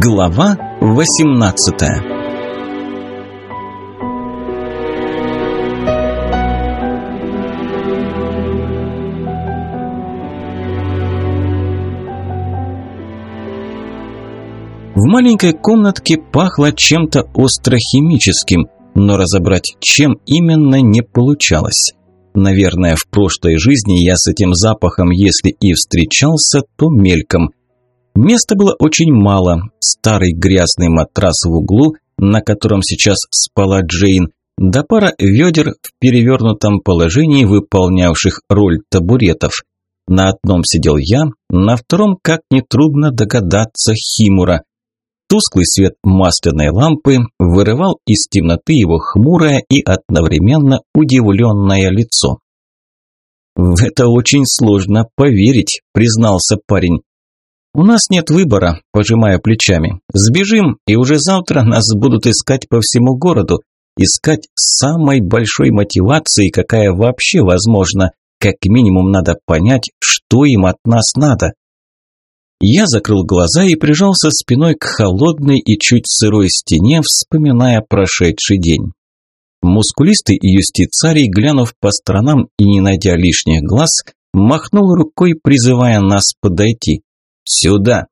Глава 18 В маленькой комнатке пахло чем-то острохимическим, но разобрать, чем именно, не получалось. Наверное, в прошлой жизни я с этим запахом, если и встречался, то мельком. Места было очень мало. Старый грязный матрас в углу, на котором сейчас спала Джейн, да пара ведер в перевернутом положении, выполнявших роль табуретов. На одном сидел я, на втором, как нетрудно догадаться, Химура. Тусклый свет масляной лампы вырывал из темноты его хмурое и одновременно удивленное лицо. «В это очень сложно поверить», – признался парень. «У нас нет выбора», – пожимая плечами. «Сбежим, и уже завтра нас будут искать по всему городу. Искать самой большой мотивацией, какая вообще возможна. Как минимум надо понять, что им от нас надо». Я закрыл глаза и прижался спиной к холодной и чуть сырой стене, вспоминая прошедший день. Мускулистый юстицарий, глянув по сторонам и не найдя лишних глаз, махнул рукой, призывая нас подойти. «Сюда!»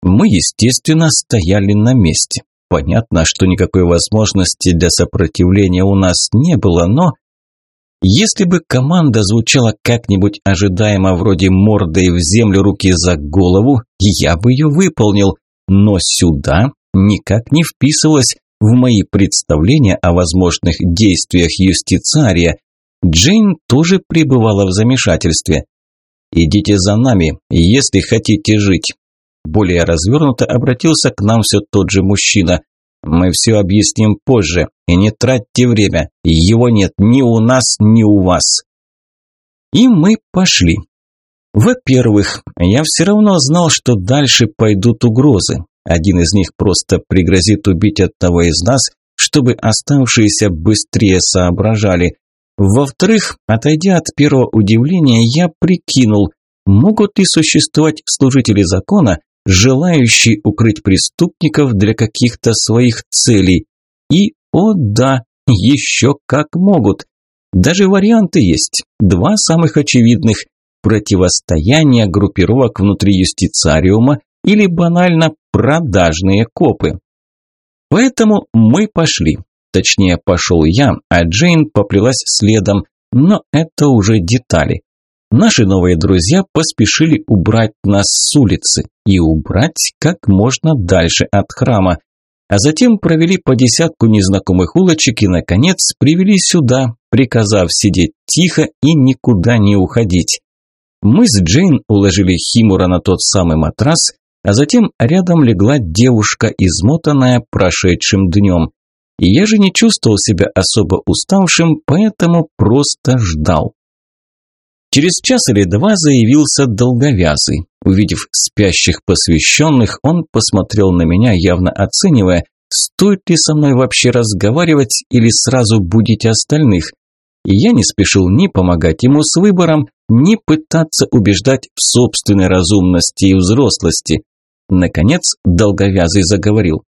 Мы, естественно, стояли на месте. Понятно, что никакой возможности для сопротивления у нас не было, но если бы команда звучала как-нибудь ожидаемо вроде мордой в землю руки за голову, я бы ее выполнил, но сюда никак не вписывалась в мои представления о возможных действиях юстициария. Джейн тоже пребывала в замешательстве. «Идите за нами, если хотите жить». Более развернуто обратился к нам все тот же мужчина. Мы все объясним позже, и не тратьте время, его нет ни у нас, ни у вас. И мы пошли. Во-первых, я все равно знал, что дальше пойдут угрозы. Один из них просто пригрозит убить одного из нас, чтобы оставшиеся быстрее соображали. Во-вторых, отойдя от первого удивления, я прикинул, могут ли существовать служители закона, желающий укрыть преступников для каких-то своих целей. И, о да, еще как могут. Даже варианты есть. Два самых очевидных – противостояние группировок внутри юстициариума или банально продажные копы. Поэтому мы пошли. Точнее, пошел я, а Джейн поплелась следом, но это уже детали. Наши новые друзья поспешили убрать нас с улицы и убрать как можно дальше от храма, а затем провели по десятку незнакомых улочек и, наконец, привели сюда, приказав сидеть тихо и никуда не уходить. Мы с Джейн уложили Химура на тот самый матрас, а затем рядом легла девушка, измотанная прошедшим днем. Я же не чувствовал себя особо уставшим, поэтому просто ждал. Через час или два заявился долговязый. Увидев спящих посвященных, он посмотрел на меня, явно оценивая, стоит ли со мной вообще разговаривать или сразу будить остальных. И я не спешил ни помогать ему с выбором, ни пытаться убеждать в собственной разумности и взрослости. Наконец, долговязый заговорил.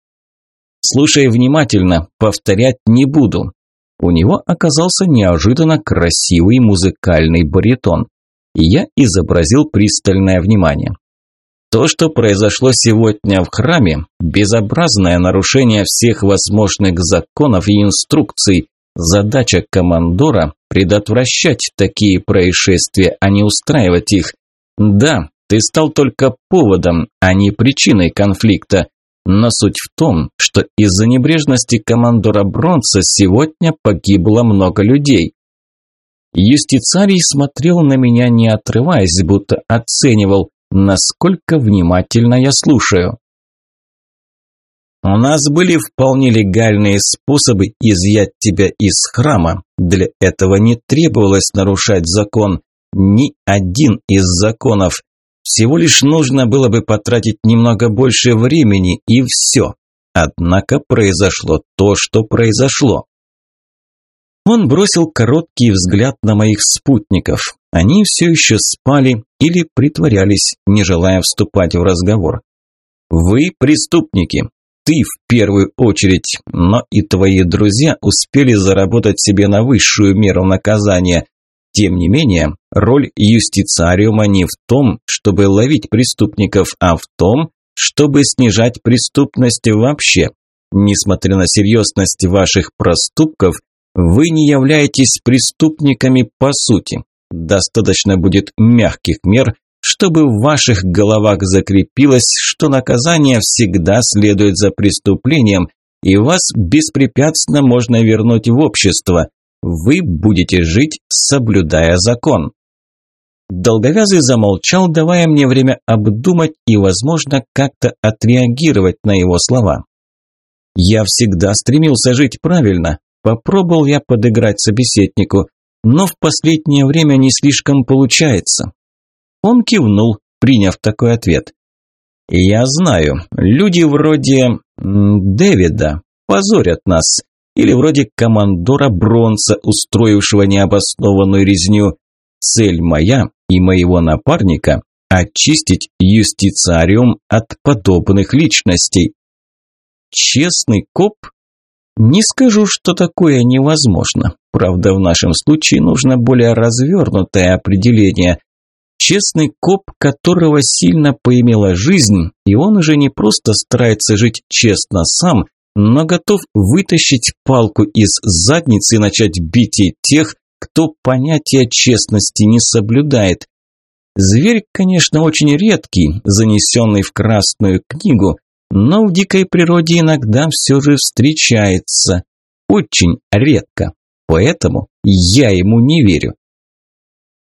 «Слушай внимательно, повторять не буду. У него оказался неожиданно красивый музыкальный баритон. И я изобразил пристальное внимание. То, что произошло сегодня в храме, безобразное нарушение всех возможных законов и инструкций. Задача командора – предотвращать такие происшествия, а не устраивать их. Да, ты стал только поводом, а не причиной конфликта. Но суть в том, что из-за небрежности командора Бронца сегодня погибло много людей. Юстицарий смотрел на меня, не отрываясь, будто оценивал, насколько внимательно я слушаю. У нас были вполне легальные способы изъять тебя из храма. Для этого не требовалось нарушать закон. Ни один из законов. Всего лишь нужно было бы потратить немного больше времени и все. Однако произошло то, что произошло. Он бросил короткий взгляд на моих спутников. Они все еще спали или притворялись, не желая вступать в разговор. Вы преступники. Ты в первую очередь, но и твои друзья успели заработать себе на высшую меру наказания. Тем не менее, роль юстициариума не в том, чтобы ловить преступников, а в том, чтобы снижать преступность вообще. Несмотря на серьезность ваших проступков, вы не являетесь преступниками по сути. Достаточно будет мягких мер, чтобы в ваших головах закрепилось, что наказание всегда следует за преступлением, и вас беспрепятственно можно вернуть в общество. Вы будете жить, соблюдая закон. Долговязый замолчал, давая мне время обдумать и, возможно, как-то отреагировать на его слова. Я всегда стремился жить правильно. Попробовал я подыграть собеседнику, но в последнее время не слишком получается. Он кивнул, приняв такой ответ. «Я знаю, люди вроде Дэвида позорят нас, или вроде командора Бронса, устроившего необоснованную резню. Цель моя и моего напарника – очистить юстициариум от подобных личностей. Честный коп? Не скажу, что такое невозможно. Правда, в нашем случае нужно более развернутое определение. Честный коп, которого сильно поимела жизнь, и он уже не просто старается жить честно сам, но готов вытащить палку из задницы и начать бить тех, кто понятия честности не соблюдает. Зверь, конечно, очень редкий, занесенный в Красную книгу, но в дикой природе иногда все же встречается. Очень редко. Поэтому я ему не верю.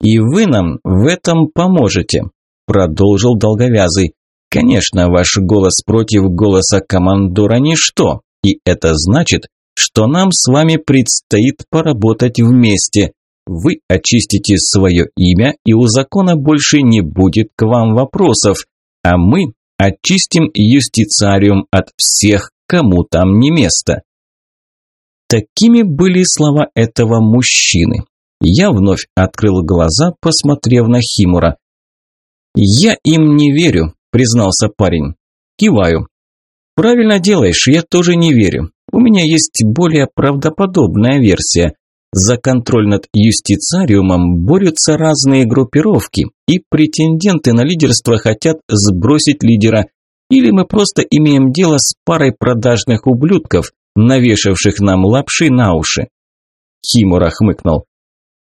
«И вы нам в этом поможете», – продолжил Долговязый. «Конечно, ваш голос против голоса командора – ничто, и это значит, что нам с вами предстоит поработать вместе. Вы очистите свое имя, и у закона больше не будет к вам вопросов, а мы очистим юстициариум от всех, кому там не место». Такими были слова этого мужчины. Я вновь открыл глаза, посмотрев на Химура. «Я им не верю», – признался парень. Киваю. «Правильно делаешь, я тоже не верю. У меня есть более правдоподобная версия. За контроль над юстициариумом борются разные группировки, и претенденты на лидерство хотят сбросить лидера. Или мы просто имеем дело с парой продажных ублюдков, навешавших нам лапши на уши. Химура хмыкнул.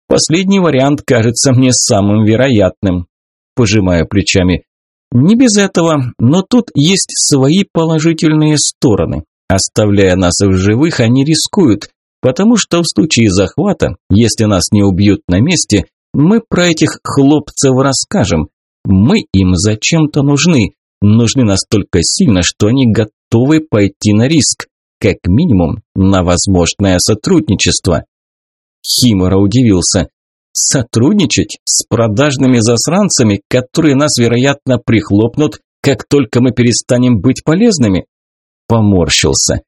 Последний вариант кажется мне самым вероятным. Пожимаю плечами. Не без этого, но тут есть свои положительные стороны. Оставляя нас в живых, они рискуют, потому что в случае захвата, если нас не убьют на месте, мы про этих хлопцев расскажем. Мы им зачем-то нужны, нужны настолько сильно, что они готовы пойти на риск, как минимум на возможное сотрудничество. Химора удивился. Сотрудничать с продажными засранцами, которые нас, вероятно, прихлопнут, как только мы перестанем быть полезными? Поморщился.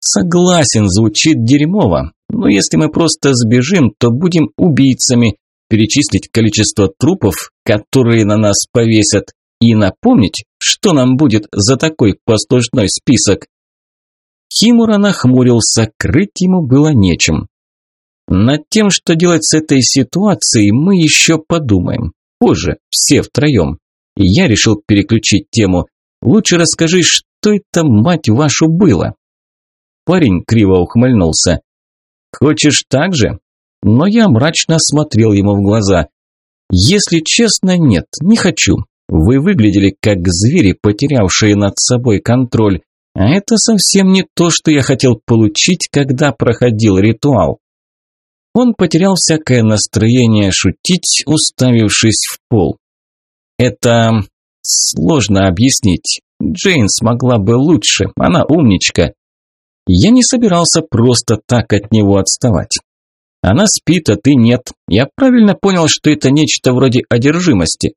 Согласен, звучит дерьмово, но если мы просто сбежим, то будем убийцами, перечислить количество трупов, которые на нас повесят, и напомнить, что нам будет за такой послужной список. Химура нахмурился, крыть ему было нечем. Над тем, что делать с этой ситуацией, мы еще подумаем. Позже, все втроем. Я решил переключить тему. Лучше расскажи, что это, мать вашу, было? Парень криво ухмыльнулся. Хочешь так же? Но я мрачно смотрел ему в глаза. Если честно, нет, не хочу. Вы выглядели как звери, потерявшие над собой контроль. А это совсем не то, что я хотел получить, когда проходил ритуал. Он потерял всякое настроение шутить, уставившись в пол. Это сложно объяснить. Джейн смогла бы лучше, она умничка. Я не собирался просто так от него отставать. Она спит, а ты нет. Я правильно понял, что это нечто вроде одержимости.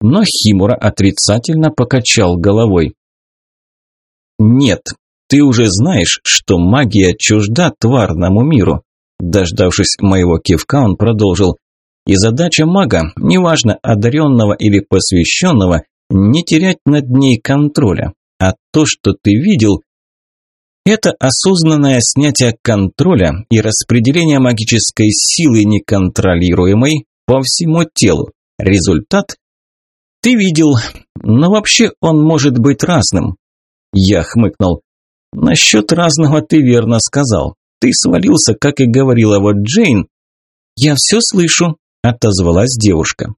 Но Химура отрицательно покачал головой. Нет, ты уже знаешь, что магия чужда тварному миру. Дождавшись моего кивка, он продолжил. И задача мага, неважно одаренного или посвященного, не терять над ней контроля. а то, что ты видел, это осознанное снятие контроля и распределение магической силы неконтролируемой по всему телу. Результат? Ты видел, но вообще он может быть разным. Я хмыкнул. Насчет разного ты верно сказал. Ты свалился, как и говорила вот Джейн. Я все слышу, отозвалась девушка.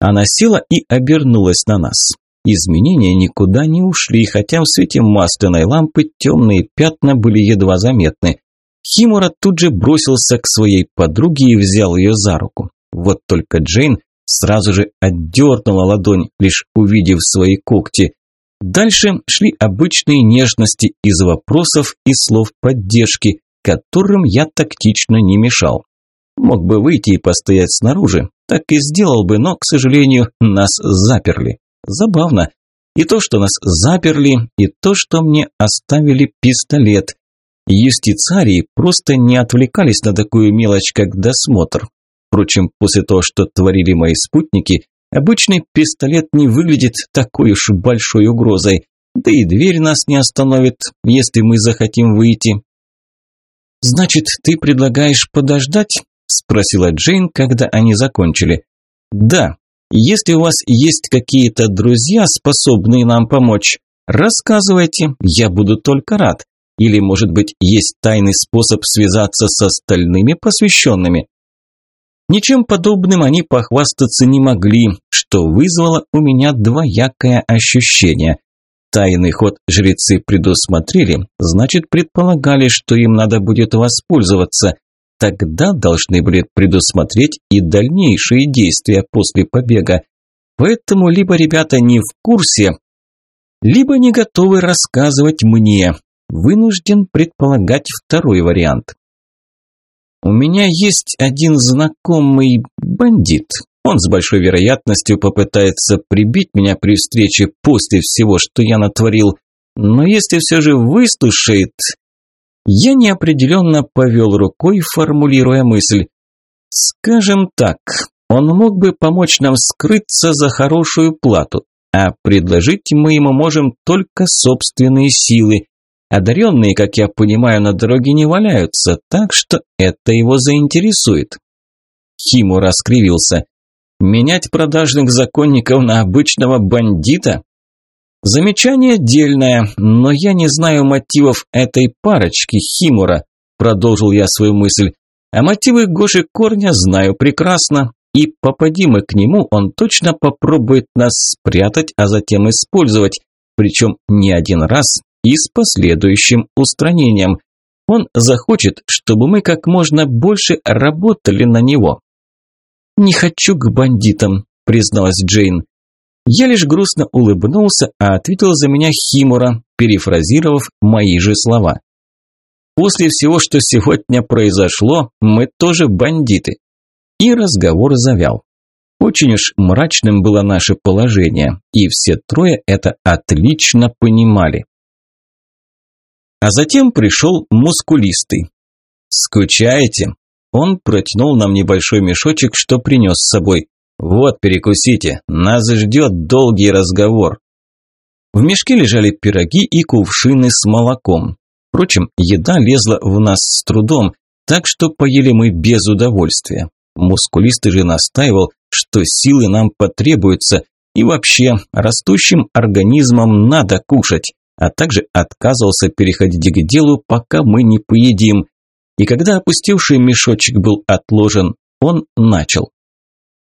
Она села и обернулась на нас. Изменения никуда не ушли, хотя в свете масляной лампы темные пятна были едва заметны. Химура тут же бросился к своей подруге и взял ее за руку. Вот только Джейн сразу же отдернула ладонь, лишь увидев свои когти. Дальше шли обычные нежности из вопросов и слов поддержки, которым я тактично не мешал. Мог бы выйти и постоять снаружи, так и сделал бы, но, к сожалению, нас заперли. Забавно. И то, что нас заперли, и то, что мне оставили пистолет. Юстицарии просто не отвлекались на такую мелочь, как досмотр. Впрочем, после того, что творили мои спутники, обычный пистолет не выглядит такой уж большой угрозой. Да и дверь нас не остановит, если мы захотим выйти. «Значит, ты предлагаешь подождать?» – спросила Джейн, когда они закончили. «Да, если у вас есть какие-то друзья, способные нам помочь, рассказывайте, я буду только рад. Или, может быть, есть тайный способ связаться с остальными посвященными?» Ничем подобным они похвастаться не могли, что вызвало у меня двоякое ощущение. Тайный ход жрецы предусмотрели, значит предполагали, что им надо будет воспользоваться. Тогда должны были предусмотреть и дальнейшие действия после побега. Поэтому либо ребята не в курсе, либо не готовы рассказывать мне. Вынужден предполагать второй вариант. У меня есть один знакомый бандит. Он с большой вероятностью попытается прибить меня при встрече после всего, что я натворил. Но если все же выслушает... Я неопределенно повел рукой, формулируя мысль. Скажем так, он мог бы помочь нам скрыться за хорошую плату, а предложить мы ему можем только собственные силы. Одаренные, как я понимаю, на дороге не валяются, так что это его заинтересует. Химу раскривился. Менять продажных законников на обычного бандита? Замечание дельное, но я не знаю мотивов этой парочки Химура, продолжил я свою мысль. А мотивы Гоши Корня знаю прекрасно, и попади мы к нему, он точно попробует нас спрятать, а затем использовать, причем не один раз и с последующим устранением. Он захочет, чтобы мы как можно больше работали на него. «Не хочу к бандитам», – призналась Джейн. Я лишь грустно улыбнулся, а ответил за меня Химура, перефразировав мои же слова. «После всего, что сегодня произошло, мы тоже бандиты». И разговор завял. Очень уж мрачным было наше положение, и все трое это отлично понимали. А затем пришел мускулистый. «Скучаете?» Он протянул нам небольшой мешочек, что принес с собой. «Вот, перекусите, нас ждет долгий разговор». В мешке лежали пироги и кувшины с молоком. Впрочем, еда лезла в нас с трудом, так что поели мы без удовольствия. Мускулистый же настаивал, что силы нам потребуются, и вообще растущим организмам надо кушать а также отказывался переходить к делу, пока мы не поедим. И когда опустевший мешочек был отложен, он начал.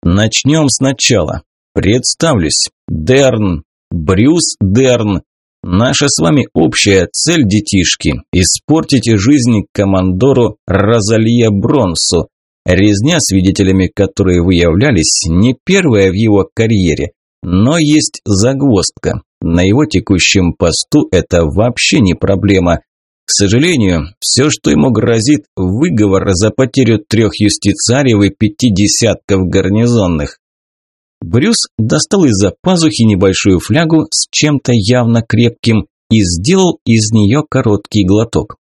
Начнем сначала. Представлюсь. Дерн. Брюс Дерн. Наша с вами общая цель, детишки, испортить жизнь командору Розалия Бронсу. Резня, свидетелями которой вы являлись, не первая в его карьере. Но есть загвоздка. На его текущем посту это вообще не проблема. К сожалению, все, что ему грозит, выговор за потерю трех юстициариев и пяти десятков гарнизонных. Брюс достал из-за пазухи небольшую флягу с чем-то явно крепким и сделал из нее короткий глоток.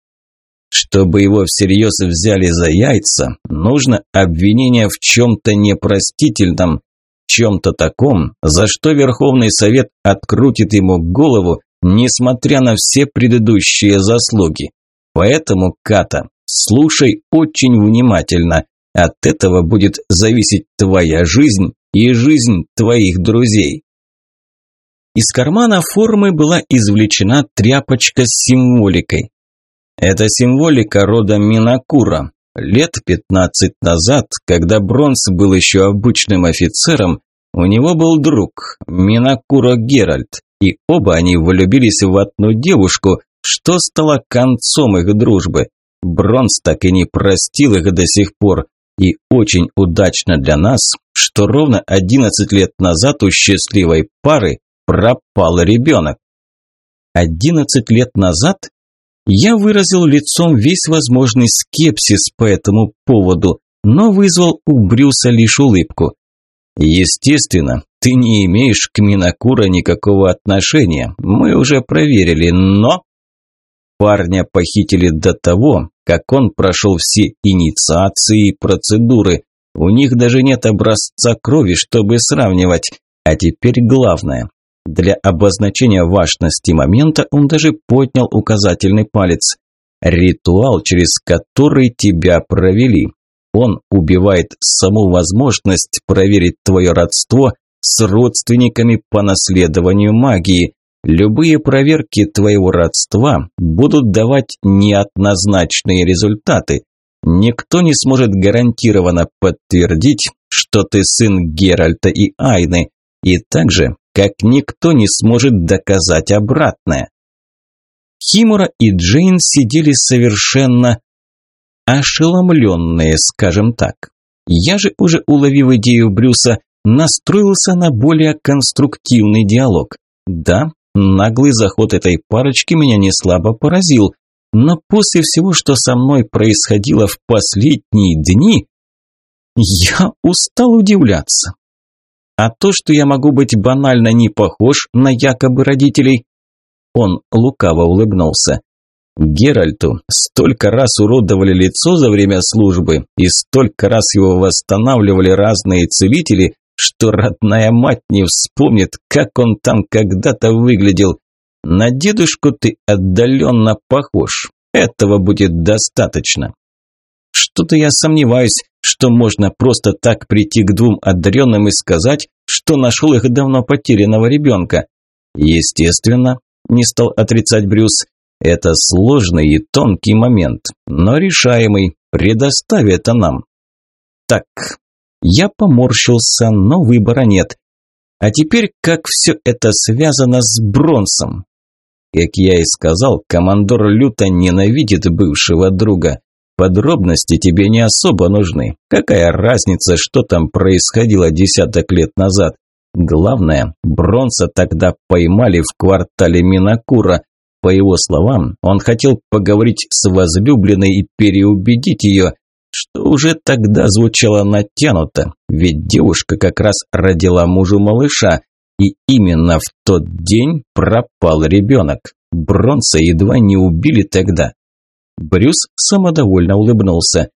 Чтобы его всерьез взяли за яйца, нужно обвинение в чем-то непростительном, чем-то таком, за что Верховный Совет открутит ему голову, несмотря на все предыдущие заслуги. Поэтому, Ката, слушай очень внимательно. От этого будет зависеть твоя жизнь и жизнь твоих друзей. Из кармана формы была извлечена тряпочка с символикой. Это символика рода Минакура. Лет 15 назад, когда Бронс был еще обычным офицером, у него был друг, Минакуро Геральт, и оба они влюбились в одну девушку, что стало концом их дружбы. Бронс так и не простил их до сих пор, и очень удачно для нас, что ровно 11 лет назад у счастливой пары пропал ребенок. 11 лет назад я выразил лицом весь возможный скепсис по этому поводу, но вызвал у Брюса лишь улыбку. Естественно, ты не имеешь к Минакура никакого отношения, мы уже проверили, но... Парня похитили до того, как он прошел все инициации и процедуры. У них даже нет образца крови, чтобы сравнивать. А теперь главное. Для обозначения важности момента он даже поднял указательный палец. Ритуал, через который тебя провели. Он убивает саму возможность проверить твое родство с родственниками по наследованию магии. Любые проверки твоего родства будут давать неоднозначные результаты. Никто не сможет гарантированно подтвердить, что ты сын Геральта и Айны, и также, как никто не сможет доказать обратное. Химура и Джейн сидели совершенно ошеломленные, скажем так. Я же, уже уловив идею Брюса, настроился на более конструктивный диалог. Да, наглый заход этой парочки меня не слабо поразил, но после всего, что со мной происходило в последние дни, я устал удивляться. А то, что я могу быть банально не похож на якобы родителей, он лукаво улыбнулся. Геральту столько раз уродовали лицо за время службы и столько раз его восстанавливали разные целители, что родная мать не вспомнит, как он там когда-то выглядел. На дедушку ты отдаленно похож. Этого будет достаточно. Что-то я сомневаюсь, что можно просто так прийти к двум одаренным и сказать, что нашел их давно потерянного ребенка. Естественно, не стал отрицать Брюс, это сложный и тонкий момент, но решаемый. Предоставь это нам. Так, я поморщился, но выбора нет. А теперь как все это связано с Бронсом? Как я и сказал, командор люто ненавидит бывшего друга. Подробности тебе не особо нужны. Какая разница, что там происходило десяток лет назад? Главное, Бронса тогда поймали в квартале Минакура, по его словам, он хотел поговорить с возлюбленной и переубедить ее, что уже тогда звучало натянуто, ведь девушка как раз родила мужу малыша, и именно в тот день пропал ребенок. Бронса едва не убили тогда. Брюс самодовольно улыбнулся.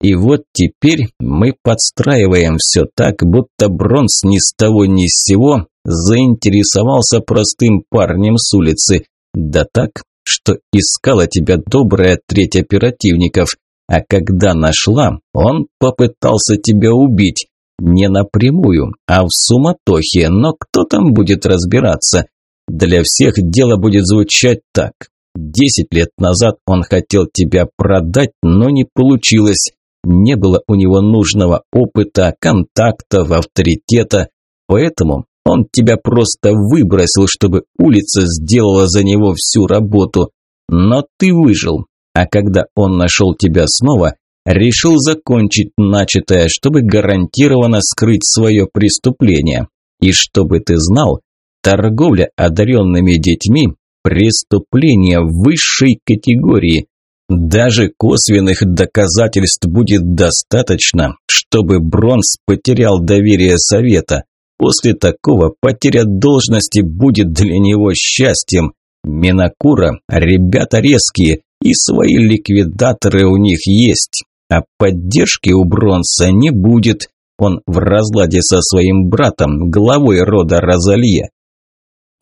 И вот теперь мы подстраиваем все так, будто Бронс ни с того ни с сего заинтересовался простым парнем с улицы, да так, что искала тебя добрая треть оперативников, а когда нашла, он попытался тебя убить. Не напрямую, а в суматохе, но кто там будет разбираться? Для всех дело будет звучать так. Десять лет назад он хотел тебя продать, но не получилось. Не было у него нужного опыта, контактов, авторитета, поэтому он тебя просто выбросил, чтобы улица сделала за него всю работу. Но ты выжил. А когда он нашел тебя снова, решил закончить начатое, чтобы гарантированно скрыть свое преступление. И чтобы ты знал, торговля одаренными детьми – преступление высшей категории. Даже косвенных доказательств будет достаточно, чтобы Бронс потерял доверие совета. После такого потеря должности будет для него счастьем. Минакура – ребята резкие, и свои ликвидаторы у них есть. А поддержки у Бронса не будет. Он в разладе со своим братом, главой рода Розалье.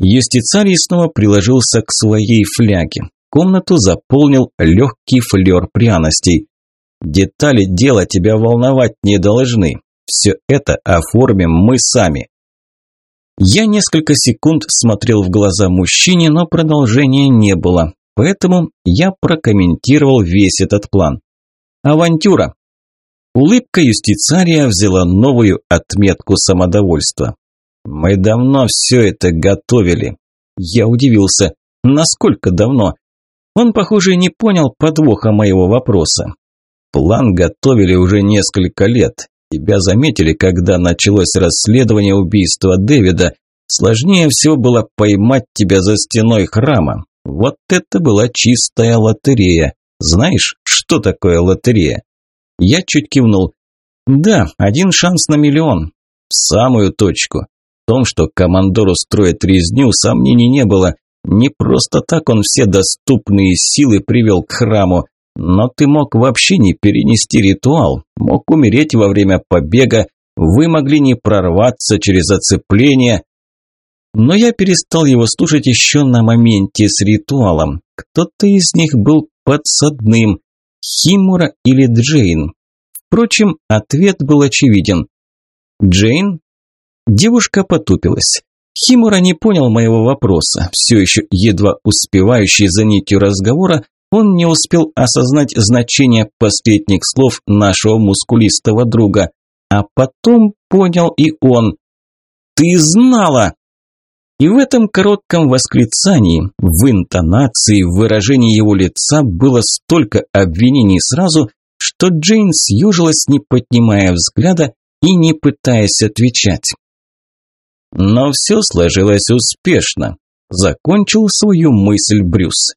Юстицарий снова приложился к своей фляге. Комнату заполнил легкий флер пряностей. Детали дела тебя волновать не должны. Все это оформим мы сами. Я несколько секунд смотрел в глаза мужчине, но продолжения не было. Поэтому я прокомментировал весь этот план. Авантюра. Улыбка юстицария взяла новую отметку самодовольства. Мы давно все это готовили. Я удивился. Насколько давно? Он, похоже, не понял подвоха моего вопроса. План готовили уже несколько лет. Тебя заметили, когда началось расследование убийства Дэвида. Сложнее всего было поймать тебя за стеной храма. Вот это была чистая лотерея. Знаешь, что такое лотерея? Я чуть кивнул. Да, один шанс на миллион. В самую точку. В том, что командор устроит резню, сомнений не было. Не просто так он все доступные силы привел к храму. Но ты мог вообще не перенести ритуал, мог умереть во время побега, вы могли не прорваться через оцепление. Но я перестал его слушать еще на моменте с ритуалом. Кто-то из них был подсадным, Химура или Джейн. Впрочем, ответ был очевиден. Джейн? Девушка потупилась. Химура не понял моего вопроса, все еще едва успевающий за нитью разговора, он не успел осознать значение последних слов нашего мускулистого друга. А потом понял и он. «Ты знала!» И в этом коротком восклицании, в интонации, в выражении его лица было столько обвинений сразу, что Джейн съежилась, не поднимая взгляда и не пытаясь отвечать. Но все сложилось успешно. Закончил свою мысль Брюс.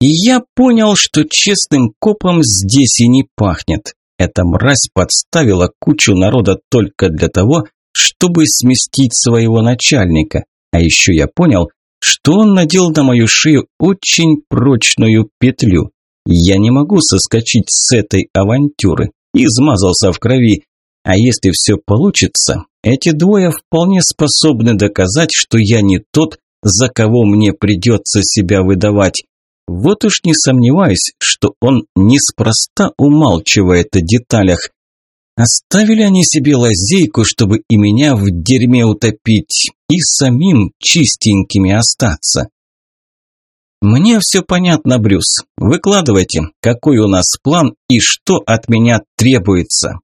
И я понял, что честным копом здесь и не пахнет. Эта мразь подставила кучу народа только для того, чтобы сместить своего начальника. А еще я понял, что он надел на мою шею очень прочную петлю. Я не могу соскочить с этой авантюры. Измазался в крови. А если все получится, эти двое вполне способны доказать, что я не тот, за кого мне придется себя выдавать. Вот уж не сомневаюсь, что он неспроста умалчивает о деталях. Оставили они себе лазейку, чтобы и меня в дерьме утопить, и самим чистенькими остаться. Мне все понятно, Брюс. Выкладывайте, какой у нас план и что от меня требуется.